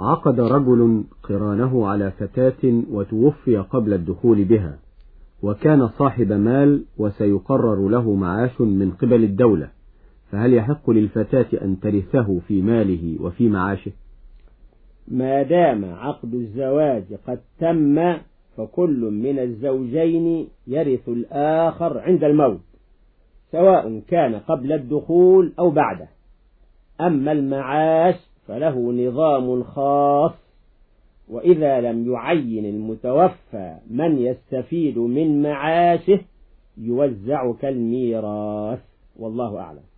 عقد رجل قرانه على فتاة وتوفي قبل الدخول بها وكان صاحب مال وسيقرر له معاش من قبل الدولة فهل يحق للفتاة أن ترثه في ماله وفي معاشه؟ ما دام عقد الزواج قد تم فكل من الزوجين يرث الآخر عند الموت سواء كان قبل الدخول أو بعده. أما المعاش فله نظام خاص. وإذا لم يعين المتوفى من يستفيد من معاشه يوزع كالميراث. والله أعلم.